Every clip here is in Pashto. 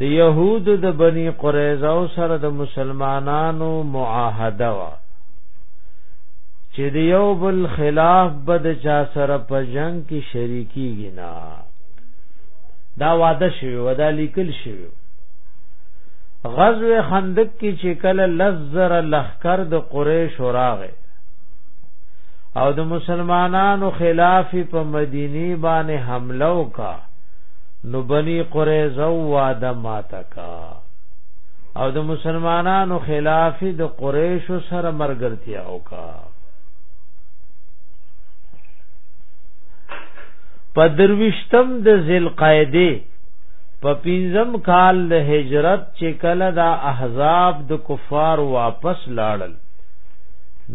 د يهود د بني قريظه او سره د مسلمانانو معاهده وا چې د یو بل خلاف بد چا سره په جنگ کې شریکيږي نه دا وعده شوی ودا لیکل شوی غزوه خندق کې چې کله لزر لخر د قریش راغې او د مسلمانانو خلاف په مدینی باندې حمله وکړه نو بنی قریظه واده ماته کا او د مسلمانانو خلاف د قریشو سره مرګرتیا وکا په درويشتم د ذل قاعده په پنځم کال د هجرت چې کله دا احزاب د کفار واپس لاړل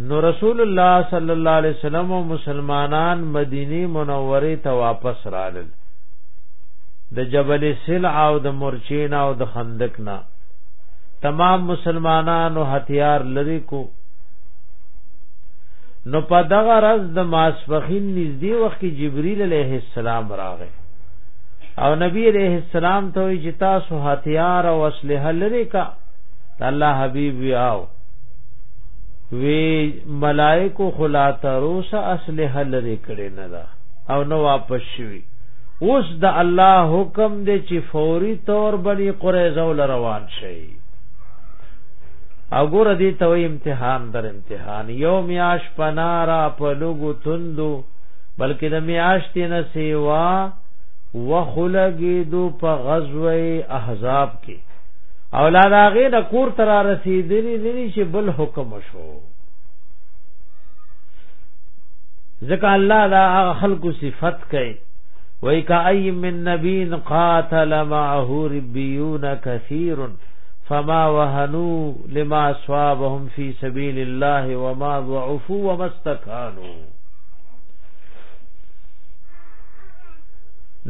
نو رسول الله صلی الله علیه وسلم او مسلمانان مدینه منوره ته واپس راغلل د جبل سلع او د مرچینا او د خندق نه تمام مسلمانانو هتیار لری کو نو په دغه ورځ د ماسپخین نږدې وخت کې جبرئیل علیه السلام راغی او نبی علیہ السلام ته وی چې تاسو هتیار او اسلحه لری کا الله حبیب وی آو وی ملائکو خلا تروس اسلحه لری کړي نه ده او نو واپس شوی اوس د الله حکم دی چې فوري طور بني قریظه ول روان شي او ګور دې ته امتحان در امتحان یو میاش پنارا په لوګو تندو بلکې د میاشتې نه سیوا وخلګې دو په غزوه احزاب کې اولاد هغه د کور تر رسیدلی نه چې بل حکم شو ځکه الله دا هغه خلکو صفت کوي وای کا ای من نبین قاتل معه ربیون کثیر فما وهنوا لما اصابهم في سبيل الله وما ضعفوا وما استكانوا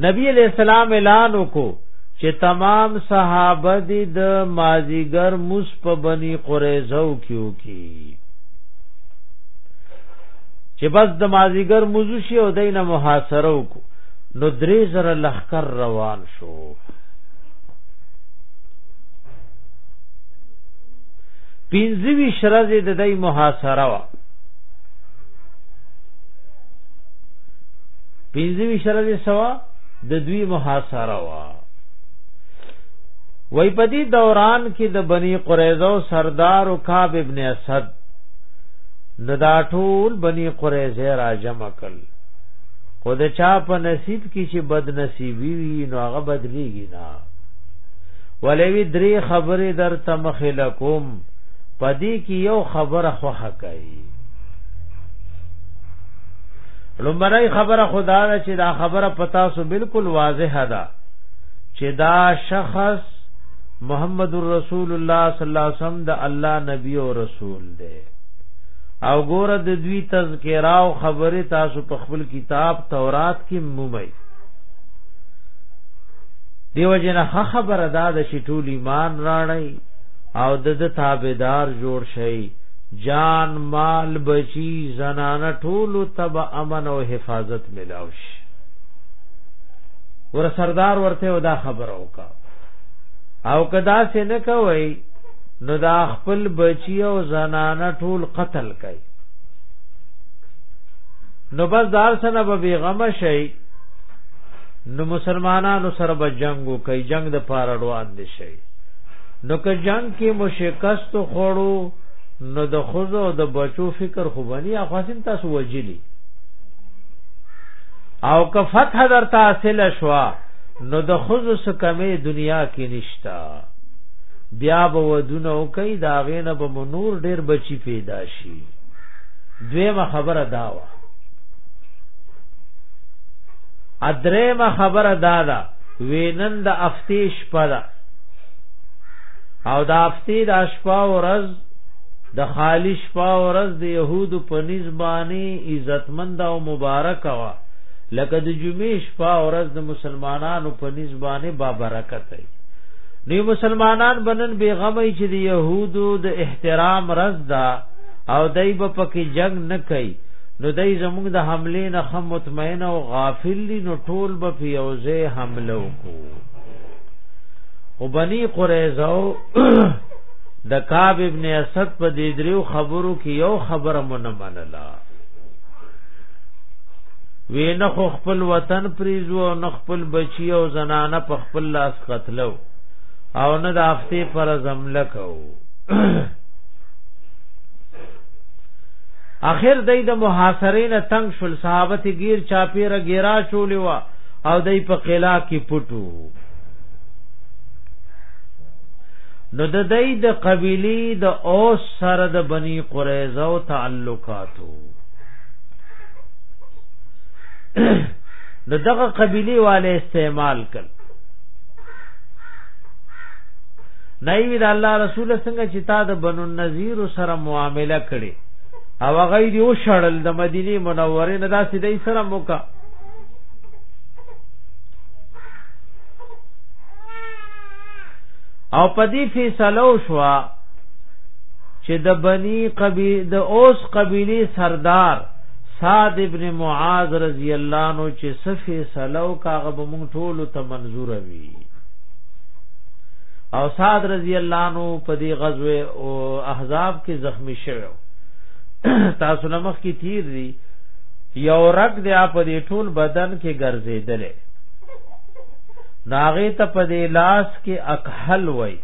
نبی علیہ السلام اعلان وکړو چې تمام صحابه دي د مازیګر مص په بني قریظه کیو کی چې بس د مازیګر موضوع شي او دینه محاصره وکړو نو درې زره لخر روان شو پینځوی شرز د دای محاصره وا پینځوی شرز سوا د دوی محاصره وا وای په دې دوران کې د بنی قریظه سردار او کعب ابن اسد نو دا ټول بنی قریظه را جمع کړ خو د چا په نصیب کې چې بد نصیبی وي نو هغه بدلیږي نه ولوی درې خبرې در تمخه لکم پدې کې یو خبره خوخه کوي لمړی خبره خدا ده چې دا خبره پتا سو بالکل واضح ده چې دا شخص محمد رسول الله صلی الله علیه وسلم د الله نبی او رسول دی او ګور د دوی تذکرہ او خبره تاسو په خپل کتاب تورات کې مومئ دیو جن خبر ادا د شټول ایمان راړی او د د تابعدار جوړ شي جان مال بچی زنانه ټول تب امن او حفاظت ملاو شي ور سردار ورته ودا خبر اوکا او کدا سه نه کوي نو دا خپل بچی او زنانه ټول قتل کړي نو بس دار سره به بیغم شي نو مسلمانانو سره به جنگ وکي جنگ د پاره روان دي شي نو که جنگ کې مشکست خوړو نو د خزو او د بچو فکر خو بني اخواسم تاسو وجلی او که فتح در تحصیل شوا نو د خزو سکمه دنیا کې نشتا بیا به ودونه او کوي دا غینه به منور ډیر بچی پیدا شي دویمه خبره دا و ادریمه خبره دا ده وینن د افتیش پدا او د افتی د اشپا ورځ د خالی شپا ورځ د يهود په نسبانی عزتمند او مبارک وا لکه د جمعې شپا ورځ د مسلمانانو په نسبانی با برکت وي نو مسلمانان بنن بیغمه چې د يهودو د احترام رز دا او دای په پکې جنگ نه کوي نو دای زموږ د حمله نه خم مطمئن او غافل دي نو ټول به په یوځه حمله وکړو او بني قریظه د کعب ابن اسد په دې دریو خبرو کې یو خبره مونږ منله وی نه خپل وطن پریزو نه خپل بچی او زنانه په خپل لاس قتلو او نه د هفته پر زمله کو اخر دای د محاصرین تنگ شل صحابت گیر چاپیر گیرا چولی وا او دای په قلا کې پټو نو د دای د قبیلی د اوس سره د بنی قریظه او تعلقاتو نو دغه قبيله والے استعمال کړ نایوی د الله رسول څنګه چې تا د بنو النذیر سره معامله کړي او غیر یو شړل د مدینه منوره نه داسې دای سره موکا او پدی فیصله شوا چې د بنی قبیله د اوس قبیله سردار سعد ابن معاذ رضی الله عنه چې صفه سلو کاغه به مونږ ټول ته منظور وي او سعد رضی الله عنه په دې غزوه او احزاب کې زخمی شوی تاسو نمخ کې تیر دي یو رګ دی په دې ټول بدن کې ګرځیدل ناغه ته په دې لاس کې اکحل وای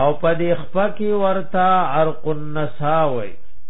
او په دې خپه کې ورته عرق النسا وای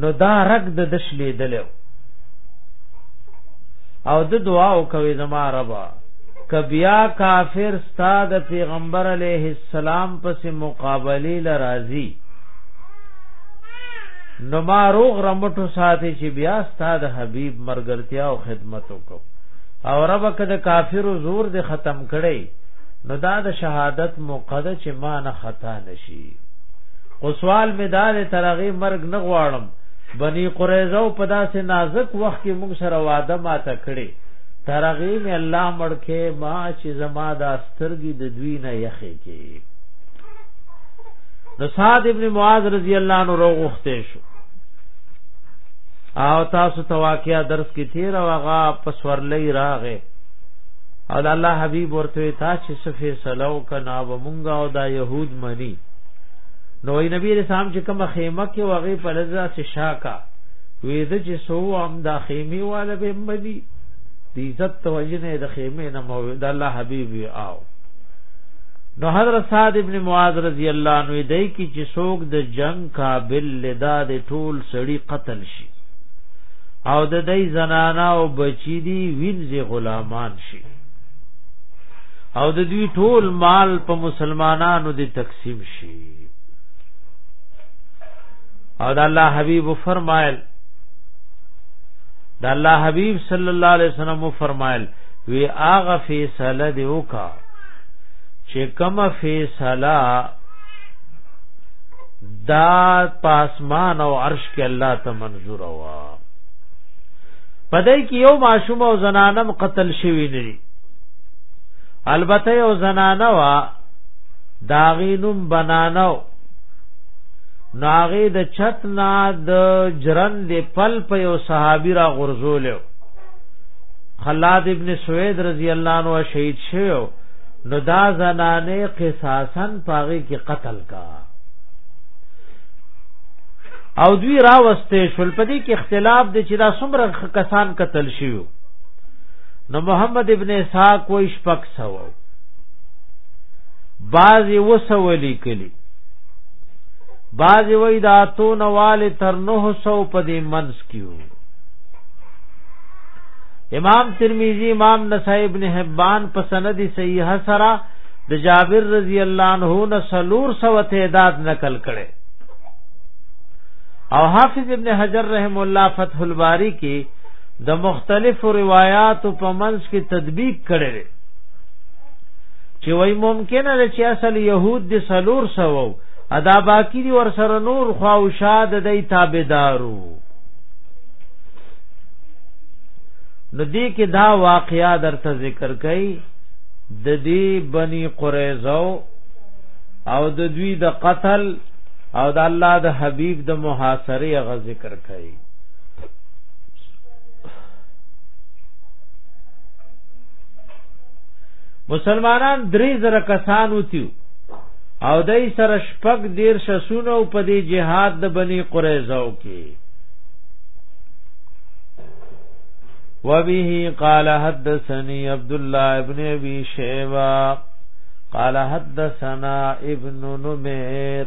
نو دا رګ د دشلې دلو او د دعا او کوي زما ربا کبیا کافر استاد پیغمبر علیه السلام پس مقابله لرازی نو ما روغ رمټو ساتي چې بیا استاد حبیب مرګرتیا او خدمت وکړو او رب کده کافر زور دې ختم کړي نو دا د شهادت موقده چې ما نه خطا نشي خو سوال می دا دی تر هغه مرګ نه غواړم بنی قریظه په داسې نازک وخت کې موږ سره وعده ما تکړه تر هغه می الله مړکه ما چې زما د سترګې د دوی نه یخې کې نو سعد ابن معاذ رضی الله عنه روغخته شو او تاسو تواکیا درس کې تیر واغه پسورلې راغې او الله حبیب ورته تا چې صفه سلو کنا و مونږه او دا يهود منی نو ای نبی رسام چې کوم خیمه کې وغه په لزا سے شاکا وې د چې سو هم دا خیمه والا به مدي د عزت توجنه د خیمه نه مو د الله حبیب او نو حضرت سعد ابن معاذ رضی الله عنه دای کی چې څوک د جنگ قابل لدا د ټول سړی قتل شي او د دای زنانا او بچی دی وینځي غلامان شي او د دوی ټول مال په مسلمانانو دی تقسیم شي او د الله حبیب فرمایل د الله حبیب صلی الله علیه وسلم فرمایل وی اغه فیصله دی وکا چې کوم فیصله دا پاسمان او عرش کې الله ته منظور وا پدای کې یو معشوم او زنانم قتل شوی نه البته یو زنانه وا داغینم بنانو ناغه د چتنا د جرن د پل په یو صحابي را غرزول خلاد ابن سوید رضی الله عنه شهید شو نو دا زنانه قصاصن پاغي کې قتل کا او دوی راوسته شول پدې کې اختلاف د چې دا څومره کسان قتل شیو نو محمد ابن اسحاق وای شپک سو باز وسولی کلی باز وای دا تو نوال تر 900 په دې منس کیو امام ترمذی امام نسائی ابن حبان په سند صحیح سره د جابر رضی الله عنه نه سلور سو تعداد نقل کړي او حافظ ابن حجر رحم الله فتح الباری کې د مختلفو روایتو په منځ کې تطبیق کړي دي چې وای ممکن ده چې اصل يهود د سلور سوو ادا باقی دي ور سره نور خواوشاد د تابعدارو نو دې کې دا واقعیا درته ذکر کړي د دې بني قریظه او د دوی د قتل او د الله د حبیب د محاصره غ ذکر کړي مسلمانان درې زره کسان وتیو او دای سره شپږ دیر شسونه او په دې جهاد د بنی قریظه کې وبه قال حدثني عبد الله ابن ابي شيبه قال حدثنا ابن نمير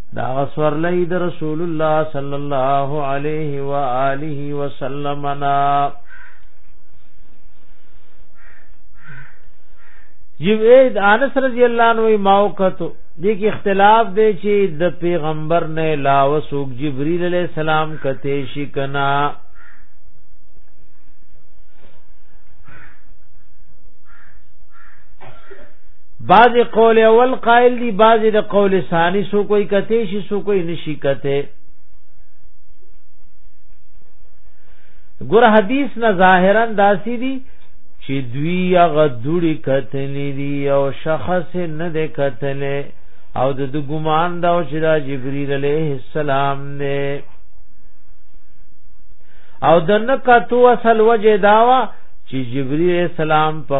دا غسور لئی د رسول الله صلی الله علیه و آله وسلم نا جوید انس رضی الله عنه ماو کتو دې کې اختلاف دی چې د پیغمبر نه علاوه سوق جبرئیل علی السلام کته شي کنا بعض قول اول قائل دي بعض د قول ثانی سو کوئی کته شي سو کوئی نشي کته ګور حدیث نه ظاهرا داسی دي چې دوی هغه دوړي کتلې دي او شخص نه ده کتلې او د دو ګمان دا او چې دا جبريل عليه السلام نه او د نکتو اصل وجه داوا چې جبريل السلام په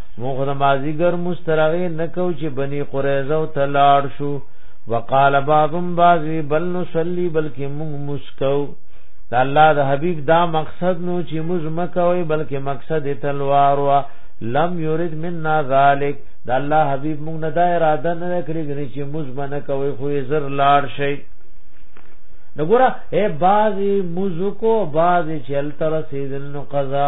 مونږ د مازیګر مسترغه نکو چې بنی قریظه او تلاړ شو وقال بعضم بعضی بل نصلی بلکې مونږ مسکو د الله د حبیب دا مقصد نو چې موږ مکوي بلکې مقصد تلوار وا لم یرید منا ذالک د الله حبیب موږ نه دا اراده نه کړی غني چې موږ باندې کوي خو یې زر لاړ شي نګوره اے بازي موږ کو بازي چل تر سیدن قضا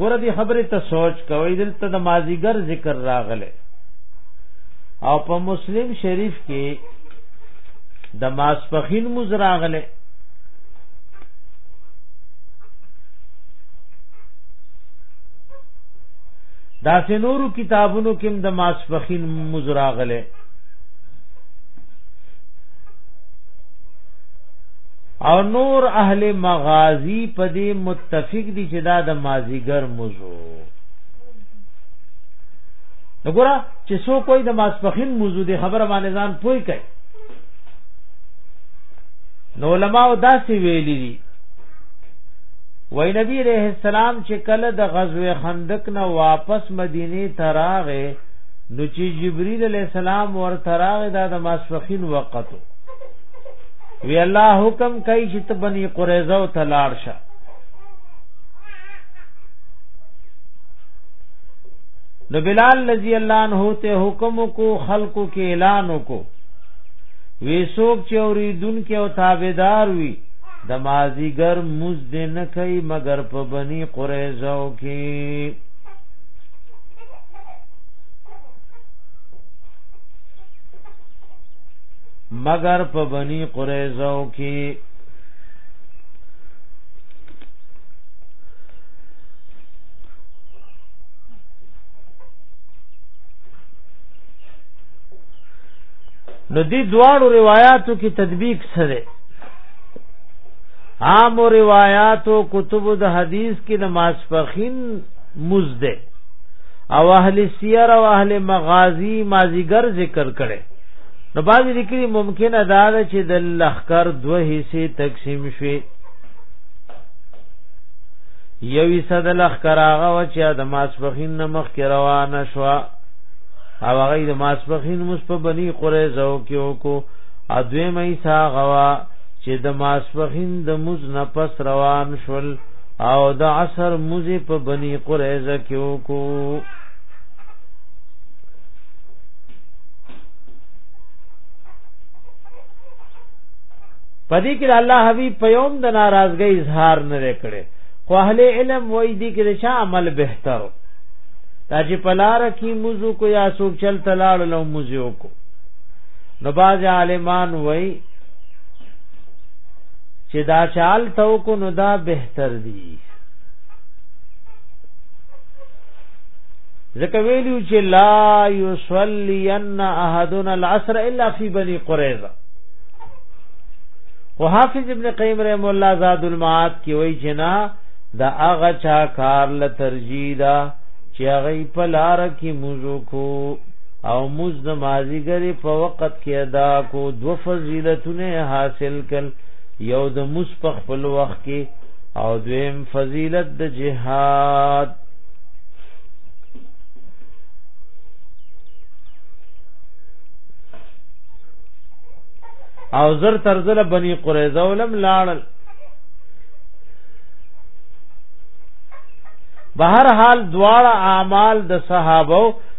ګور دې خبره ته سوچ کوي دلته د مازیګر ذکر راغله او په مسلم شریف کې د ماسپخین مز راغله دا سه نورو کتابونو کې د ماسپخین مز راغله او نور اهل مغازی په دې متفق دي چې دا د مازیګر موضوع وګوره چې سو کوئی د ماسپخین موضوع دی خبره باندې ځان پوي کوي نو علماء داسې ویلي دي وای نبی رحم السلام چې کله د غزوه خندق نه واپس مدینه تراغه نو چې جبريل عليه السلام ورته راغی دا د ماسفخین وخت وی الله حکم کوي چې ته بني قريزه او تلار شه نو بلال رضی الله عنه ته حکم کو خلقو کې اعلان کو وی سوک چې اوریدون کې او تابعدار وی د مازیګر مز دې نه کوي مگر په بني قریظه کې مگر په بنی قریظه کې نو دی دواړو روایتو کې تطبیق سره عام روایتو کتب د حدیث کې نماز پخین مزده او اهل سیر او اهل مغازی مازیګر ذکر کړي نو باز لیکلي ممکن ادا ده چې د لخر دوه حصے تقسیم شي یوی صد لخر هغه و چې د ماسپخین نمخ کې روانه شو او هغه د ماسپخین مس په بنی قریظه کې وکړو ا دوی مې سا غوا چې د ماسپخین د مز نه پس روان شول او د عصر موزه په بنی قریظه کې وکړو پدې کې الله حبيب پيوم د ناراضګۍ اظهار نه وکړي خو اهل علم وای دي کې رشا عمل بهتر دا چې پلار کې موضوع کو یا سوک چل تلاړ لو موضوع کو نو باز عالمان وای چې دا چال تو کو نو دا بهتر دی ځکه ویلو چې لا یصلین احدنا العصر الا فی بنی قریظه او حافظ ابن قیم رحم الله زاد المعاد کی وای جنا دا هغه چا کار ل ترجیدا چې هغه په لار کې موزو کو او مز نمازی ګری په وخت کې ادا کو دو فضیلتونه حاصل کړ یو د مس په خپل وخت کې او دویم فضیلت د جهاد او زر ترزل بنی قریظه ولم لاړل بهر حال دواړه اعمال د صحابه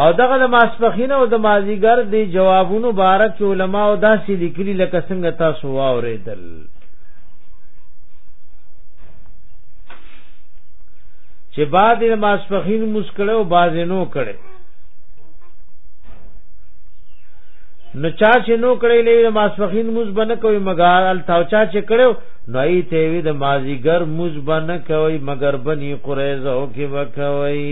او دغه د ماسپخین او د مازیګر د جوابونو بارک علماء او داسې لیکلي لکه څنګه تاسو واورېدل چې بعد د ماسپخین مسکړه او باز نو کړي نو چا چې نو کړي لې ماسپخین مز بنه کوي مګار ال تاو چا چې کړو نو ای ته وی د مازیګر مز بنه کوي مګر بني قریزه او کې وکوي